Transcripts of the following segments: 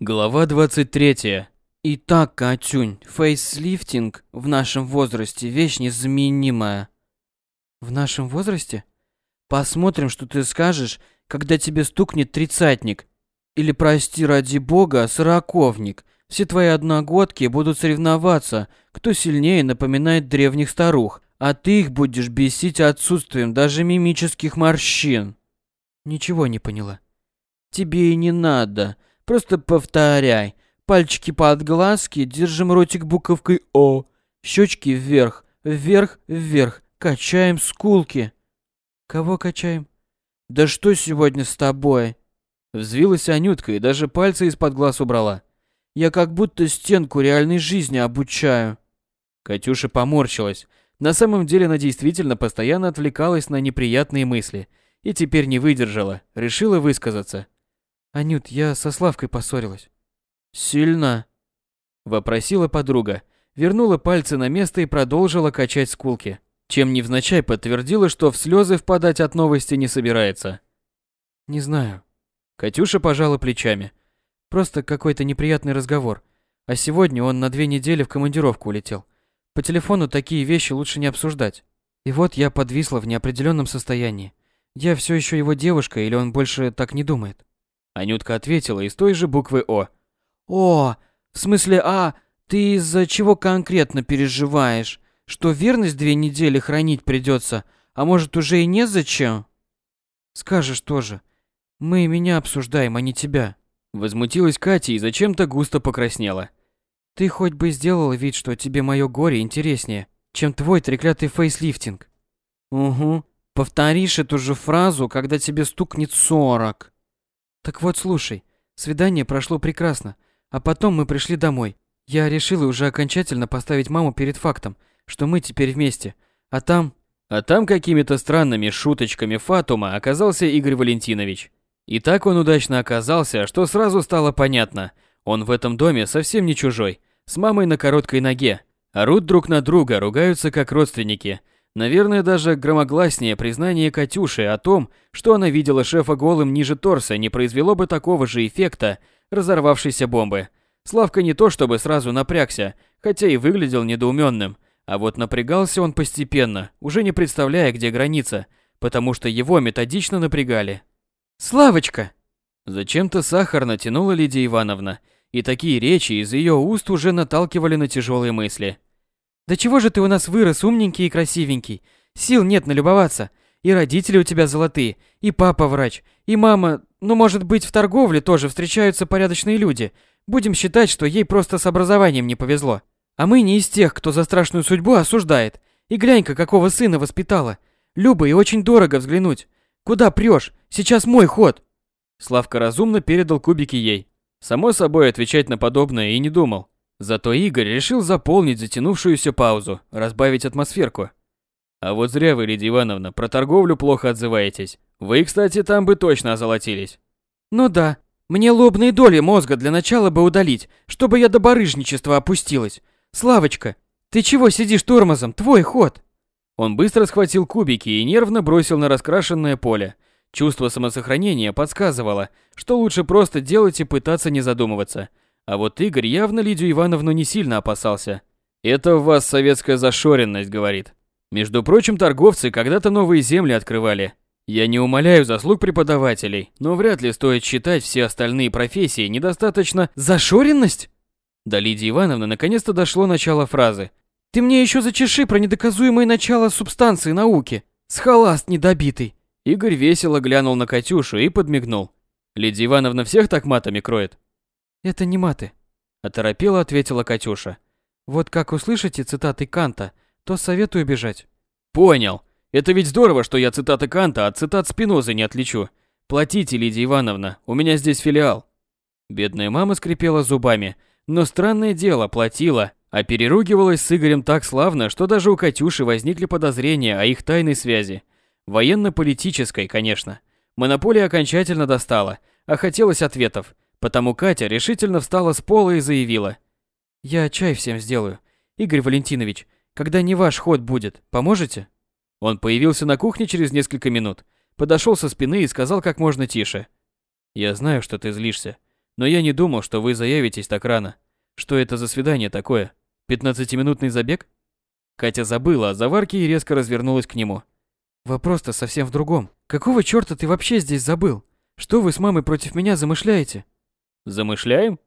Глава 23. Итак, Катюнь, фейслифтинг в нашем возрасте вещь незаменимая. В нашем возрасте? Посмотрим, что ты скажешь, когда тебе стукнет тридцатник. Или, прости ради бога, сороковник. Все твои одногодки будут соревноваться, кто сильнее напоминает древних старух, а ты их будешь бесить отсутствием даже мимических морщин. Ничего не поняла. Тебе и не надо. Просто повторяй. Пальчики под глазки, держим ротик буковкой О. Щечки вверх, вверх, вверх. Качаем скулки. Кого качаем? Да что сегодня с тобой? Взвилась Анютка и даже пальцы из-под глаз убрала. Я как будто стенку реальной жизни обучаю. Катюша поморщилась. На самом деле она действительно постоянно отвлекалась на неприятные мысли и теперь не выдержала, решила высказаться. Анют, я со Славкой поссорилась. Сильно? Вопросила подруга, вернула пальцы на место и продолжила качать скулки, чем невзначай подтвердила, что в слезы впадать от новости не собирается. Не знаю. Катюша пожала плечами. Просто какой-то неприятный разговор. А сегодня он на две недели в командировку улетел. По телефону такие вещи лучше не обсуждать. И вот я подвисла в неопределенном состоянии. Я все еще его девушка или он больше так не думает? Анютка ответила из той же буквы О. О, в смысле А, ты из-за чего конкретно переживаешь? Что верность две недели хранить придется, а может уже и незачем? Скажешь тоже. Мы меня обсуждаем, а не тебя. Возмутилась Катя и зачем-то густо покраснела. Ты хоть бы сделал вид, что тебе мое горе интереснее, чем твой треклятый фейслифтинг. Угу. Повторишь эту же фразу, когда тебе стукнет сорок. Так вот, слушай, свидание прошло прекрасно, а потом мы пришли домой. Я решила уже окончательно поставить маму перед фактом, что мы теперь вместе. А там... А там какими-то странными шуточками Фатума оказался Игорь Валентинович. И так он удачно оказался, что сразу стало понятно. Он в этом доме совсем не чужой. С мамой на короткой ноге. Орут друг на друга, ругаются как родственники – Наверное, даже громогласнее признание Катюши о том, что она видела шефа голым ниже торса, не произвело бы такого же эффекта разорвавшейся бомбы. Славка не то чтобы сразу напрягся, хотя и выглядел недоуменным, а вот напрягался он постепенно, уже не представляя, где граница, потому что его методично напрягали. «Славочка!» Зачем-то сахарно тянула Лидия Ивановна, и такие речи из ее уст уже наталкивали на тяжелые мысли. Да чего же ты у нас вырос умненький и красивенький? Сил нет налюбоваться. И родители у тебя золотые, и папа врач, и мама... Ну, может быть, в торговле тоже встречаются порядочные люди. Будем считать, что ей просто с образованием не повезло. А мы не из тех, кто за страшную судьбу осуждает. И глянь-ка, какого сына воспитала. Люба и очень дорого взглянуть. Куда прешь? Сейчас мой ход. Славка разумно передал кубики ей. Само собой, отвечать на подобное и не думал. Зато Игорь решил заполнить затянувшуюся паузу, разбавить атмосферку. А вот зря вы, Лидия Ивановна, про торговлю плохо отзываетесь. Вы, кстати, там бы точно озолотились. Ну да, мне лобные доли мозга для начала бы удалить, чтобы я до барыжничества опустилась. Славочка, ты чего сидишь тормозом? Твой ход. Он быстро схватил кубики и нервно бросил на раскрашенное поле. Чувство самосохранения подсказывало, что лучше просто делать и пытаться не задумываться – а вот Игорь явно Лидию Ивановну не сильно опасался. «Это в вас советская зашоренность», — говорит. Между прочим, торговцы когда-то новые земли открывали. Я не умоляю заслуг преподавателей, но вряд ли стоит считать все остальные профессии недостаточно «Зашоренность?» До Лидии Ивановны наконец-то дошло начало фразы. «Ты мне еще зачеши про недоказуемое начало субстанции науки. Схоласт недобитый». Игорь весело глянул на Катюшу и подмигнул. Лидия Ивановна всех так матами кроет? Это не маты, оторопела ответила Катюша. Вот как услышите цитаты Канта, то советую бежать. Понял. Это ведь здорово, что я цитаты Канта от цитат Спинозы не отличу. Платите, Лидия Ивановна, у меня здесь филиал. Бедная мама скрипела зубами, но странное дело, платила, а переругивалась с Игорем так славно, что даже у Катюши возникли подозрения о их тайной связи. Военно-политической, конечно. Монополия окончательно достала, а хотелось ответов. Потому Катя решительно встала с пола и заявила. «Я чай всем сделаю. Игорь Валентинович, когда не ваш ход будет, поможете?» Он появился на кухне через несколько минут, подошел со спины и сказал как можно тише. «Я знаю, что ты злишься, Но я не думал, что вы заявитесь так рано. Что это за свидание такое? Пятнадцатиминутный забег? Катя забыла о заварке и резко развернулась к нему. Вопрос-то совсем в другом. Какого чёрта ты вообще здесь забыл? Что вы с мамой против меня замышляете? Замышляем?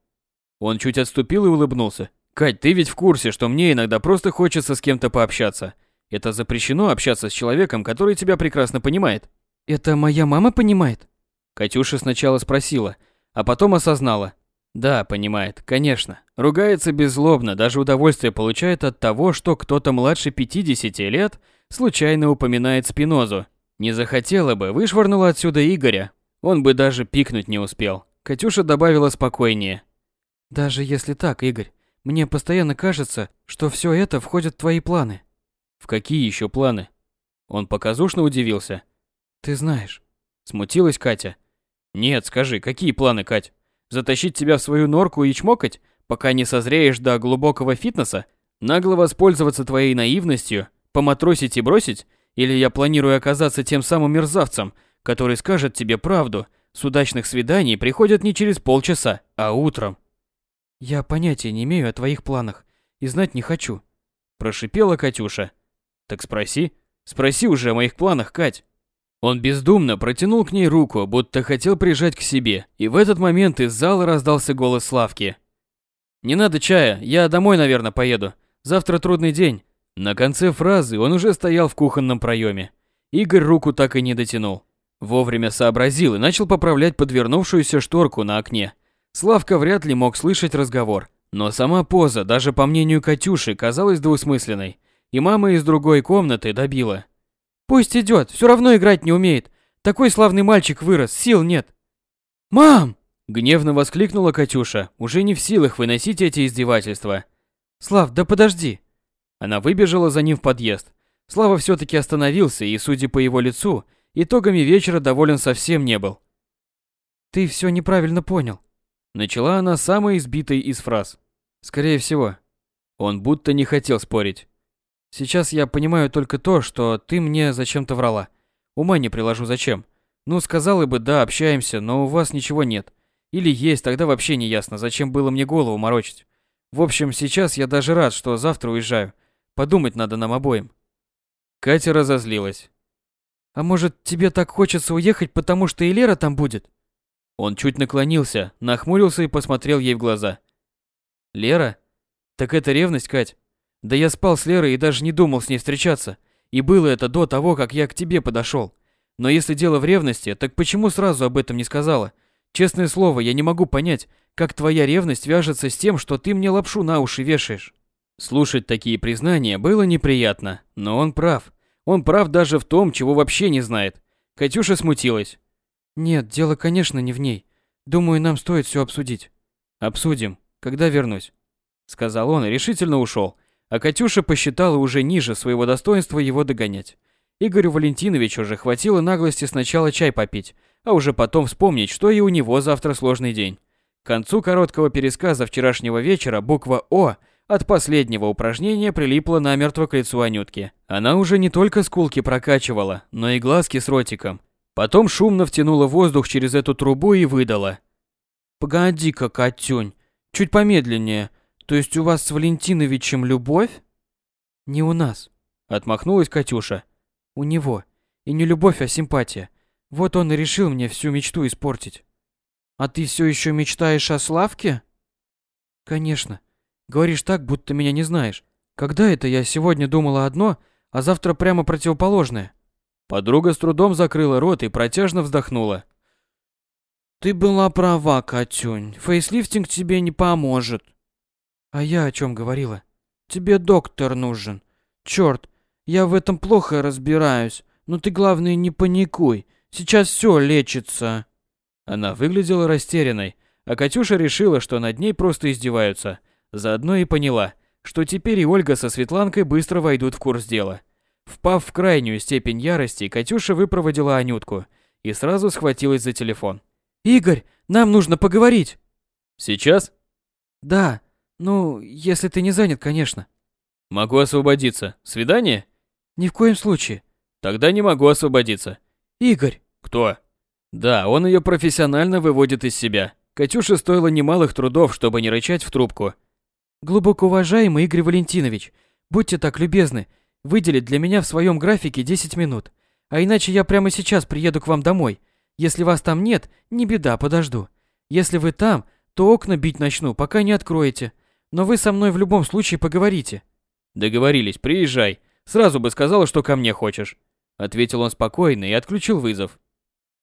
Он чуть отступил и улыбнулся. Кать, ты ведь в курсе, что мне иногда просто хочется с кем-то пообщаться. Это запрещено общаться с человеком, который тебя прекрасно понимает. Это моя мама понимает? Катюша сначала спросила, а потом осознала. Да, понимает, конечно. Ругается беззлобно, даже удовольствие получает от того, что кто-то младше 50 лет случайно упоминает Спинозу. Не захотела бы, вышвырнула отсюда Игоря. Он бы даже пикнуть не успел. Катюша добавила спокойнее. Даже если так, Игорь, мне постоянно кажется, что все это входит в твои планы. В какие еще планы? Он показушно удивился. Ты знаешь. Смутилась Катя. Нет, скажи, какие планы, Кать? Затащить тебя в свою норку и чмокать, пока не созреешь до глубокого фитнеса? Нагло воспользоваться твоей наивностью, поматросить и бросить? Или я планирую оказаться тем самым мерзавцем, который скажет тебе правду, с удачных свиданий приходят не через полчаса, а утром? Я понятия не имею о твоих планах и знать не хочу. Прошипела Катюша. Так спроси. Спроси уже о моих планах, Кать. Он бездумно протянул к ней руку, будто хотел прижать к себе, и в этот момент из зала раздался голос Славки. «Не надо чая, я домой, наверное, поеду. Завтра трудный день». На конце фразы он уже стоял в кухонном проеме. Игорь руку так и не дотянул. Вовремя сообразил и начал поправлять подвернувшуюся шторку на окне. Славка вряд ли мог слышать разговор, но сама поза, даже по мнению Катюши, казалась двусмысленной, и мама из другой комнаты добила – Пусть идет, все равно играть не умеет. Такой славный мальчик вырос, сил нет. Мам! Гневно воскликнула Катюша, уже не в силах выносить эти издевательства. Слав, да подожди. Она выбежала за ним в подъезд. Слава все-таки остановился и, судя по его лицу, итогами вечера доволен совсем не был. Ты все неправильно понял. Начала она самой избитой из фраз. Скорее всего. Он будто не хотел спорить. Сейчас я понимаю только то, что ты мне зачем-то врала. Ума не приложу зачем. Ну, сказала бы, да, общаемся, но у вас ничего нет. Или есть, тогда вообще не ясно, зачем было мне голову морочить. В общем, сейчас я даже рад, что завтра уезжаю. Подумать надо нам обоим. Катя разозлилась. А может, тебе так хочется уехать, потому что и Лера там будет? Он чуть наклонился, нахмурился и посмотрел ей в глаза. Лера? Так это ревность, Кать? Да я спал с Лерой и даже не думал с ней встречаться. И было это до того, как я к тебе подошел. Но если дело в ревности, так почему сразу об этом не сказала? Честное слово, я не могу понять, как твоя ревность вяжется с тем, что ты мне лапшу на уши вешаешь. Слушать такие признания было неприятно, но он прав. Он прав даже в том, чего вообще не знает. Катюша смутилась. Нет, дело, конечно, не в ней. Думаю, нам стоит все обсудить. Обсудим, когда вернусь, сказал он и решительно ушел а Катюша посчитала уже ниже своего достоинства его догонять. Игорю Валентиновичу же хватило наглости сначала чай попить, а уже потом вспомнить, что и у него завтра сложный день. К концу короткого пересказа вчерашнего вечера буква «О» от последнего упражнения прилипла намертво к лицу Анютки. Она уже не только скулки прокачивала, но и глазки с ротиком. Потом шумно втянула воздух через эту трубу и выдала. «Погоди-ка, Катюнь, чуть помедленнее, то есть у вас с Валентиновичем любовь? Не у нас, отмахнулась Катюша. У него. И не любовь, а симпатия. Вот он и решил мне всю мечту испортить. А ты все еще мечтаешь о Славке? Конечно. Говоришь так, будто меня не знаешь. Когда это я сегодня думала одно, а завтра прямо противоположное? Подруга с трудом закрыла рот и протяжно вздохнула. Ты была права, Катюнь. Фейслифтинг тебе не поможет. А я о чем говорила? Тебе доктор нужен. Черт, я в этом плохо разбираюсь. Но ты, главное, не паникуй. Сейчас все лечится. Она выглядела растерянной, а Катюша решила, что над ней просто издеваются. Заодно и поняла, что теперь и Ольга со Светланкой быстро войдут в курс дела. Впав в крайнюю степень ярости, Катюша выпроводила Анютку и сразу схватилась за телефон. «Игорь, нам нужно поговорить!» «Сейчас?» «Да, ну, если ты не занят, конечно. Могу освободиться. Свидание? Ни в коем случае. Тогда не могу освободиться. Игорь. Кто? Да, он ее профессионально выводит из себя. Катюше стоило немалых трудов, чтобы не рычать в трубку. Глубоко уважаемый Игорь Валентинович, будьте так любезны, выделить для меня в своем графике 10 минут. А иначе я прямо сейчас приеду к вам домой. Если вас там нет, не беда, подожду. Если вы там, то окна бить начну, пока не откроете. Но вы со мной в любом случае поговорите. Договорились, приезжай. Сразу бы сказала, что ко мне хочешь. Ответил он спокойно и отключил вызов.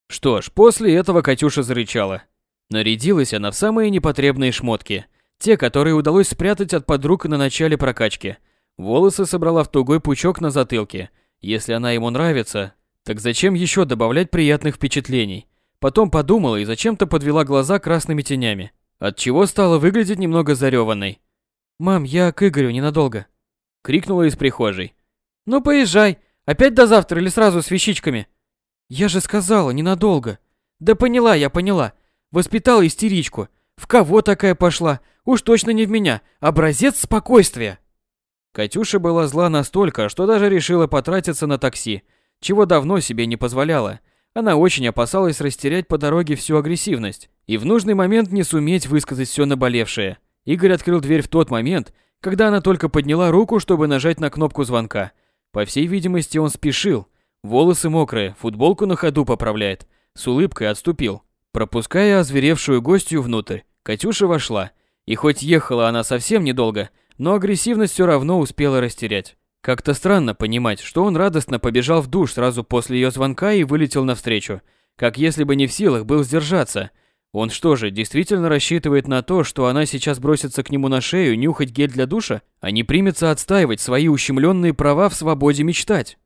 Что ж, после этого Катюша зарычала. Нарядилась она в самые непотребные шмотки. Те, которые удалось спрятать от подруг на начале прокачки. Волосы собрала в тугой пучок на затылке. Если она ему нравится, так зачем еще добавлять приятных впечатлений? Потом подумала и зачем-то подвела глаза красными тенями, от чего стала выглядеть немного зареванной. «Мам, я к Игорю ненадолго», — крикнула из прихожей. «Ну поезжай, опять до завтра или сразу с вещичками?» «Я же сказала, ненадолго». «Да поняла я, поняла. Воспитала истеричку. В кого такая пошла? Уж точно не в меня. Образец спокойствия». Катюша была зла настолько, что даже решила потратиться на такси, чего давно себе не позволяла. Она очень опасалась растерять по дороге всю агрессивность и в нужный момент не суметь высказать все наболевшее. Игорь открыл дверь в тот момент, когда она только подняла руку, чтобы нажать на кнопку звонка. По всей видимости, он спешил. Волосы мокрые, футболку на ходу поправляет. С улыбкой отступил. Пропуская озверевшую гостью внутрь, Катюша вошла. И хоть ехала она совсем недолго, но агрессивность все равно успела растерять. Как-то странно понимать, что он радостно побежал в душ сразу после ее звонка и вылетел навстречу, как если бы не в силах был сдержаться. Он что же, действительно рассчитывает на то, что она сейчас бросится к нему на шею нюхать гель для душа, а не примется отстаивать свои ущемленные права в свободе мечтать?